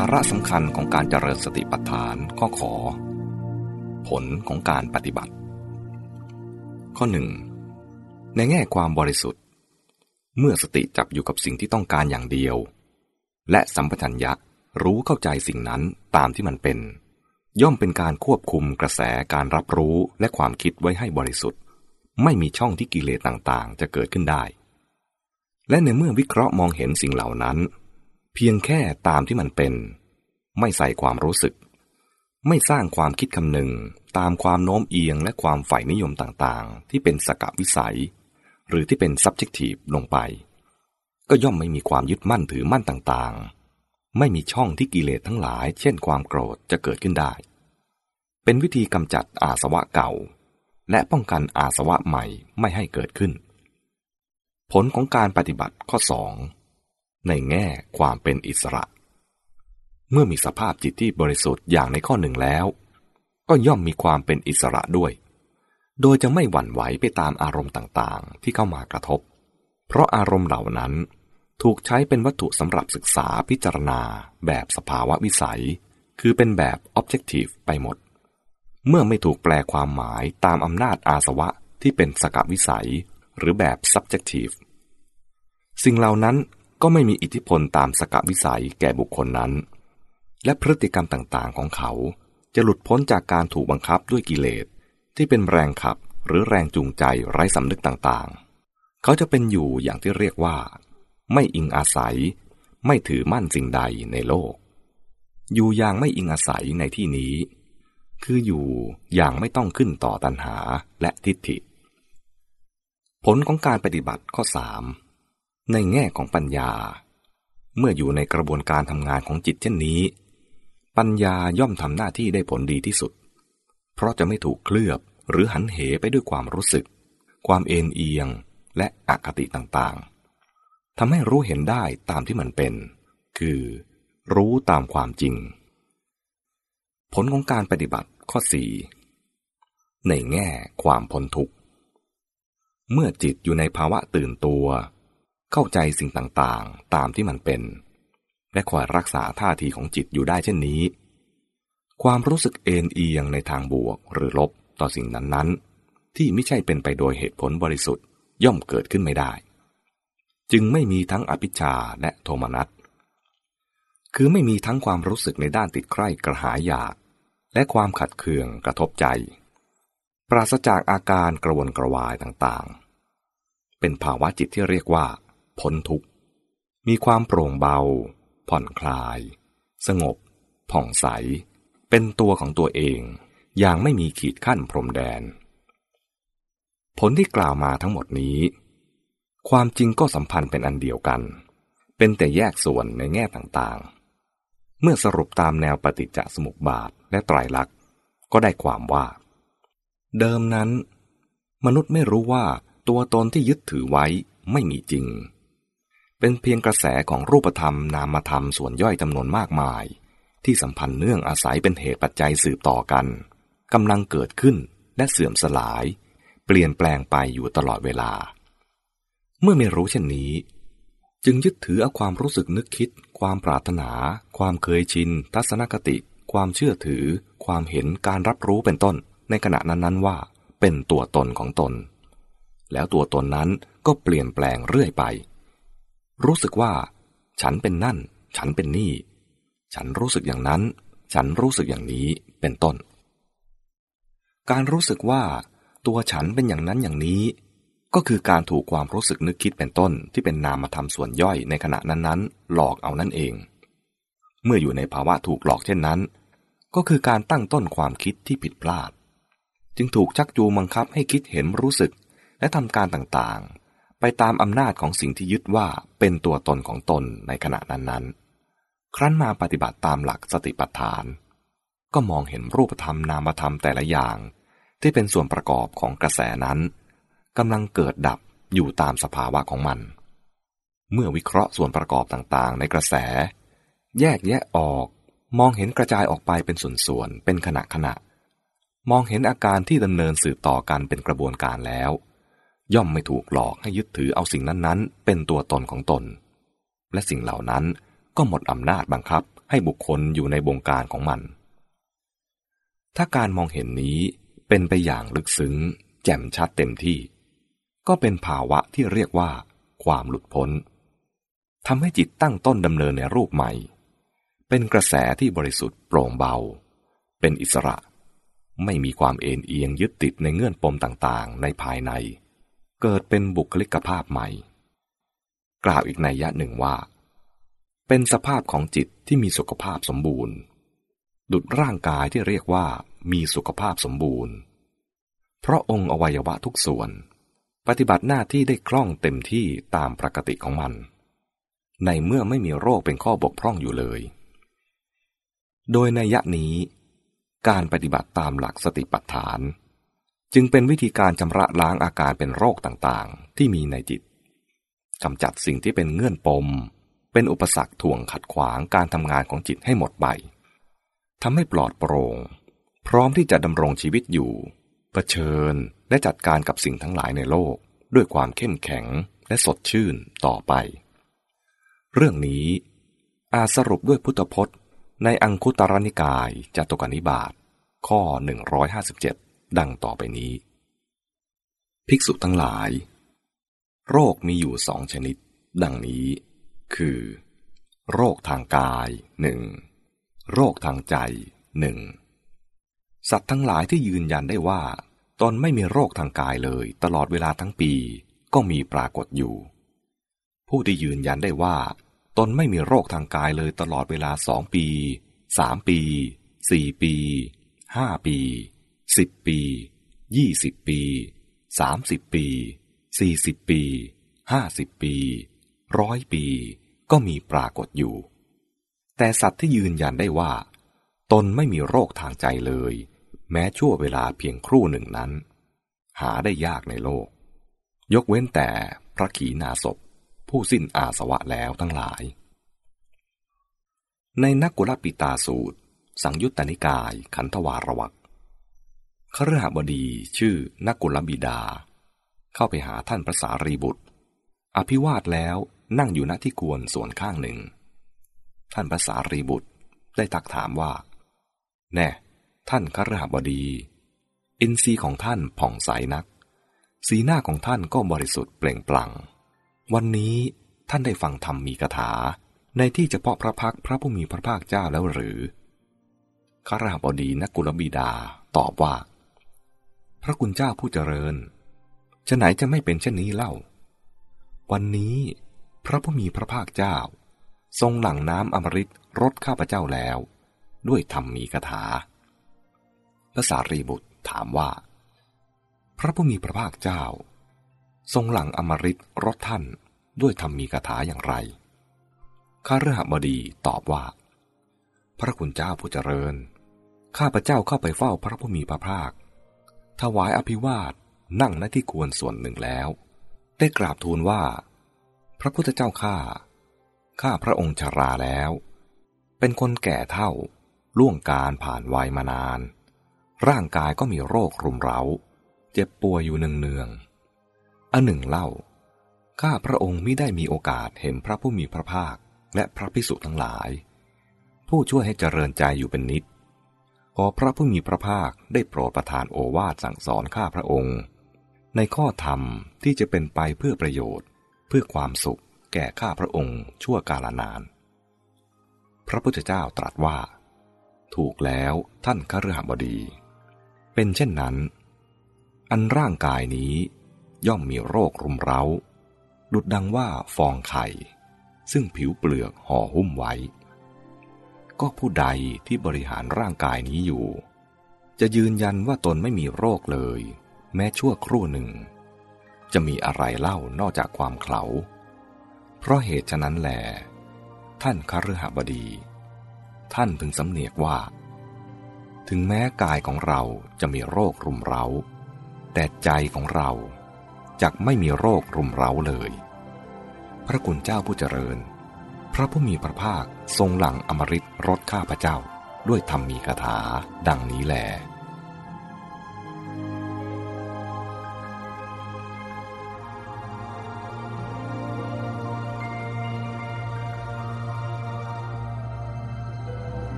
าระสำคัญของการเจริญสติปัฏฐานข้อขอ ผลของการปฏิบัติ ข้อหนึ่งในแง่ความบริสุทธิ์ เมื่อสติจับอยู่กับสิ่งที่ต้องการอย่างเดียว และสัมปชัญญะรู้เข้าใจสิ่งนั้นตามที่มันเป็น ย่อมเป็นการควบคุมกระแสการรับรู้และความคิดไว้ให้บริสุทธิ์ ไม่มีช่องที่กิเลสต่างๆ จะเกิดขึ้นได้ และในเมื่อวิเคราะห์มองเห็นสิ่งเหล่านั้น เพียงแค่ตามที่มันเป็น ไม่ใส่ความรู้สึก ไม่สร้างความคิดคำนึงตามความโน้มเอียงและความฝ่ายนิยมต่างๆ ที่เป็นสกวิสัย หรือที่เป็น subjective ลงไป ก็ย่อมไม่มีความยึดมั่นถือมั่นต่างๆ ไม่มีช่องที่กิเลสทั้งหลาย เช่นความโกรธจะเกิดขึ้นได้ เป็นวิธีกำจัดอาสวะเก่า และป้องกันอาสวะใหม่ไม่ให้เกิดขึ้น ผลของการปฏิบัติข้อสอง ในแง่ความเป็นอิสระ เมื่อมีสภาพจิตที่บริสุทธิ์อย่างในข้อหนึ่งแล้ว ก็ย่อมมีความเป็นอิสระด้วย โดยจะไม่หวั่นไหวไปตามอารมณ์ต่างๆ ที่เข้ามากระทบ เพราะอารมณ์เหล่านั้นถูกใช้เป็นวัตถุสำหรับศึกษาพิจารณา แบบสภาวะวิสัย คือเป็นแบบ objective ไปหมด เมื่อไม่ถูกแปลความหมายตามอำนาจอาสวะที่เป็นสกวิสัย หรือแบบ subjective สิ่งเหล่านั้น ก็ไม่มีอิทธิพลตามสกวิสัยแก่บุคคลนั้น และพฤติกรรมต่างๆของเขา จะหลุดพ้นจากการถูกบังคับด้วยกิเลส ที่เป็นแรงขับหรือแรงจูงใจไร้สำนึกต่างๆ เขาจะเป็นอยู่อย่างที่เรียกว่า ไม่อิงอาศัย ไม่ถือมั่นสิ่งใดในโลก อยู่อย่างไม่อิงอาศัยในที่นี้ คืออยู่อย่างไม่ต้องขึ้นต่อตัณหาและทิฏฐิ ผลของการปฏิบัติข้อสาม ในแง่ของปัญญา เมื่ออยู่ในกระบวนการทำงานของจิตเช่นนี้ ปัญญาย่อมทำหน้าที่ได้ผลดีที่สุด เพราะจะไม่ถูกเคลือบหรือหันเหไปด้วยความรู้สึก ความเอ็นเอียงและอคติต่างๆทำให้รู้เห็นได้ตามที่มันเป็น คือ รู้ตามความจริง ผลของการปฏิบัติข้อสี่ในแง่ความพ้นทุกข์เมื่อจิตอยู่ในภาวะตื่นตัว เข้าใจสิ่งต่างๆ ตามที่มันเป็น และคอยรักษาท่าทีของจิตอยู่ได้เช่นนี้ ความรู้สึกเอ็นเอียงในทางบวกหรือลบต่อสิ่งนั้นๆ ที่ไม่ใช่เป็นไปโดยเหตุผลบริสุทธิ์ย่อมเกิดขึ้นไม่ได้ จึงไม่มีทั้งอภิชาและโทมนัสคือไม่มีทั้งความรู้สึกในด้านติดใคร่กระหายอยาก และความขัดเคืองกระทบใจ ปราศจากอาการกระวนกระวายต่างๆ เป็นภาวะจิตที่เรียกว่า พ้นทุกข์ มีความโปร่งเบา ผ่อนคลาย สงบ ผ่องใส เป็นตัวของตัวเอง อย่างไม่มีขีดขั้นพรมแดน ผลที่กล่าวมาทั้งหมดนี้ ความจริงก็สัมพันธ์เป็นอันเดียวกัน เป็นแต่แยกส่วนในแง่ต่างๆ เมื่อสรุปตามแนวปฏิจจสมุปบาทและไตรลักษณ์ก็ได้ความว่า เดิมนั้น มนุษย์ไม่รู้ว่าตัวตนที่ยึดถือไว้ไม่มีจริง เป็นเพียงกระแสของรูปธรรมนามธรรมส่วนย่อยจำนวนมากมาย ที่สัมพันธ์เนื่องอาศัยเป็นเหตุปัจจัยสืบต่อกันกำลังเกิดขึ้นและเสื่อมสลาย เปลี่ยนแปลงไปอยู่ตลอดเวลา เมื่อไม่รู้เช่นนี้ จึงยึดถือเอาความรู้สึกนึกคิด ความปรารถนา ความเคยชิน ทัศนคติ ความเชื่อถือ ความเห็นการรับรู้เป็นต้น ในขณะนั้นๆว่า เป็นตัวตนของตน แล้วตัวตนนั้นก็เปลี่ยนแปลงเรื่อยไป รู้สึกว่า ฉันเป็นนั่น ฉันเป็นนี่ ฉันรู้สึกอย่างนั้น ฉันรู้สึกอย่างนี้เป็นต้น การรู้สึกว่า ตัวฉันเป็นอย่างนั้นอย่างนี้ ก็คือการถูกความรู้สึกนึกคิดเป็นต้นที่เป็นนามธรรมส่วนย่อยในขณะนั้นๆ หลอกเอานั่นเอง เมื่ออยู่ในภาวะถูกหลอกเช่นนั้น ก็คือการตั้งต้นความคิดที่ผิดพลาด จึงถูกชักจูงบังคับให้คิดเห็นรู้สึกและทำการต่าง ไปตามอำนาจของสิ่งที่ยึดว่าเป็นตัวตนของตนในขณะนั้นๆ ครั้นมาปฏิบัติตามหลักสติปัฏฐาน ก็มองเห็นรูปธรรมนามธรรมแต่ละอย่าง ที่เป็นส่วนประกอบของกระแสนั้นกำลังเกิดดับอยู่ตามสภาวะของมัน เมื่อวิเคราะห์ส่วนประกอบต่างๆ ในกระแส แยกแยะออก มองเห็นกระจายออกไปเป็นส่วนๆ เป็นขณะขณะ มองเห็นอาการที่ดำเนินสืบต่อกันเป็นกระบวนการแล้ว ย่อมไม่ถูกหลอกให้ยึดถือเอาสิ่งนั้นๆ เป็นตัวตนของตน และสิ่งเหล่านั้นก็หมดอำนาจบังคับให้บุคคลอยู่ในบงการของมัน ถ้าการมองเห็นนี้เป็นไปอย่างลึกซึ้ง แจ่มชัดเต็มที่ ก็เป็นภาวะที่เรียกว่า ความหลุดพ้นทำให้จิตตั้งต้นดำเนินในรูปใหม่ เป็นกระแสที่บริสุทธิ์โปร่งเบา เป็นอิสระ ไม่มีความเอ็นเอียงยึดติดในเงื่อนปมต่างๆ ในภายใน เกิดเป็นบุคลิกภาพใหม่ กล่าวอีกในยะหนึ่งว่า เป็นสภาพของจิตที่มีสุขภาพสมบูรณ์ ดุดร่างกายที่เรียกว่ามีสุขภาพสมบูรณ์ เพราะองค์อวัยวะทุกส่วน ปฏิบัติหน้าที่ได้คล่องเต็มที่ตามปกติของมัน ในเมื่อไม่มีโรคเป็นข้อบกพร่องอยู่เลย โดยในยะนี้ การปฏิบัติตามหลักสติปัฏฐาน จึงเป็นวิธีการชำระล้างอาการเป็นโรคต่างๆ ที่มีในจิตกำจัดสิ่งที่เป็นเงื่อนปม เป็นอุปสรรคถ่วงขัดขวางการทำงานของจิตให้หมดไปทำให้ปลอดโปร่ง พร้อมที่จะดำรงชีวิตอยู่เผชิญและจัดการกับสิ่งทั้งหลายในโลก ด้วยความเข้มแข็งและสดชื่นต่อไป เรื่องนี้อาสรุปด้วยพุทธพจน์ ในอังคุตรนิกายจตุกนิบาตข้อ 157 ดังต่อไปนี้ ภิกษุทั้งหลาย โรคมีอยู่สองชนิด ดังนี้ คือ โรคทางกายหนึ่งโรคทางใจหนึ่งสัตว์ทั้งหลายที่ยืนยันได้ว่าตนไม่มีโรคทางกายเลย ตลอดเวลาทั้งปีก็มีปรากฏอยู่ ผู้ที่ยืนยันได้ว่า ตนไม่มีโรคทางกายเลยตลอดเวลาสองปีสามปีสี่ปีห้าปี สิบปียี่สิบปีสามสิบปีสี่สิบปีห้าสิบปีร้อยปีก็มีปรากฏอยู่ แต่สัตว์ที่ยืนยันได้ว่า ตนไม่มีโรคทางใจเลย แม้ชั่วเวลาเพียงครู่หนึ่งนั้น หาได้ยากในโลก ยกเว้นแต่พระขีณาสพผู้สิ้นอาสวะแล้วทั้งหลาย ในนักกุลปิตาสูตร สังยุตตนิกายขันธวารวัก ขรหบดีชื่อนักกุลบิดา เข้าไปหาท่านพระสารีบุตร อภิวาทแล้วนั่งอยู่ณที่ควรส่วนข้างหนึ่ง ท่านพระสารีบุตรได้ตักถามว่า แน่ ท่านครหบดี อินทรีย์ของท่านผ่องใสนัก สีหน้าของท่านก็บริสุทธิ์เปล่งปลั่ง วันนี้ท่านได้ฟังธรรมมีคาถา ในที่เฉพาะพระพักพระผู้มีพระภาคเจ้าแล้วหรือครหบดีนักกุลบิดาตอบว่า พระคุณเจ้าผู้เจริญจะไหนจะไม่เป็นเช่นนี้เล่า วันนี้พระผู้มีพระภาคเจ้า ทรงหลั่งน้ำอมฤตรดข้าพเจ้าแล้ว ด้วยธรรมมีคาถาพระสารีบุตรถามว่า พระผู้มีพระภาคเจ้า ทรงหลังอมริตรถท่านด้วยธรรมมีคาถาอย่างไรข้าเรือหบดีตอบว่า พระคุณเจ้าผู้เจริญ ข้าพระเจ้าเข้าไปเฝ้าพระผู้มีพระภาค ถวายอภิวาทนั่งณที่ควรส่วนหนึ่งแล้ว ได้กราบทูลว่า พระพุทธเจ้าข้าข้าพระองค์ชาราแล้ว เป็นคนแก่เท่าล่วงการผ่านวัยมานาน ร่างกายก็มีโรครุมเร้า เจ็บป่วยอยู่เนืองๆอันหนึ่งเล่า ข้าพระองค์ไม่ได้มีโอกาสเห็นพระผู้มีพระภาคและพระพิสุทั้งหลาย ผู้ช่วยให้เจริญใจอยู่เป็นนิด อพระผู้มีพระภาคได้โปรดประทานโอวาทสั่งสอนข้าพระองค์ ในข้อธรรมที่จะเป็นไปเพื่อประโยชน์ เพื่อความสุขแก่ข้าพระองค์ชั่วกาลนาน พระพุทธเจ้าตรัสว่า ถูกแล้วท่านคฤหบดี เป็นเช่นนั้น อันร่างกายนี้ย่อมมีโรครุมเร้า ดุดดังว่าฟองไข่ ซึ่งผิวเปลือกห่อหุ้มไว้ ก็ผู้ใดที่บริหารร่างกายนี้อยู่ จะยืนยันว่าตนไม่มีโรคเลย แม้ชั่วครู่หนึ่ง จะมีอะไรเล่านอกจากความเขาเพราะเหตุฉะนั้นแหลท่านคฤหบดี ท่านพึงสำเนียกว่า ถึงแม้กายของเราจะมีโรครุมเร้า แต่ใจของเราจะไม่มีโรครุมเร้าเลย พระคุณเจ้าผู้เจริญ พระผู้มีพระภาคทรงหลังอมริตรถข้าพระเจ้า ด้วยธรรมมีคาถา ดังนี้แหละ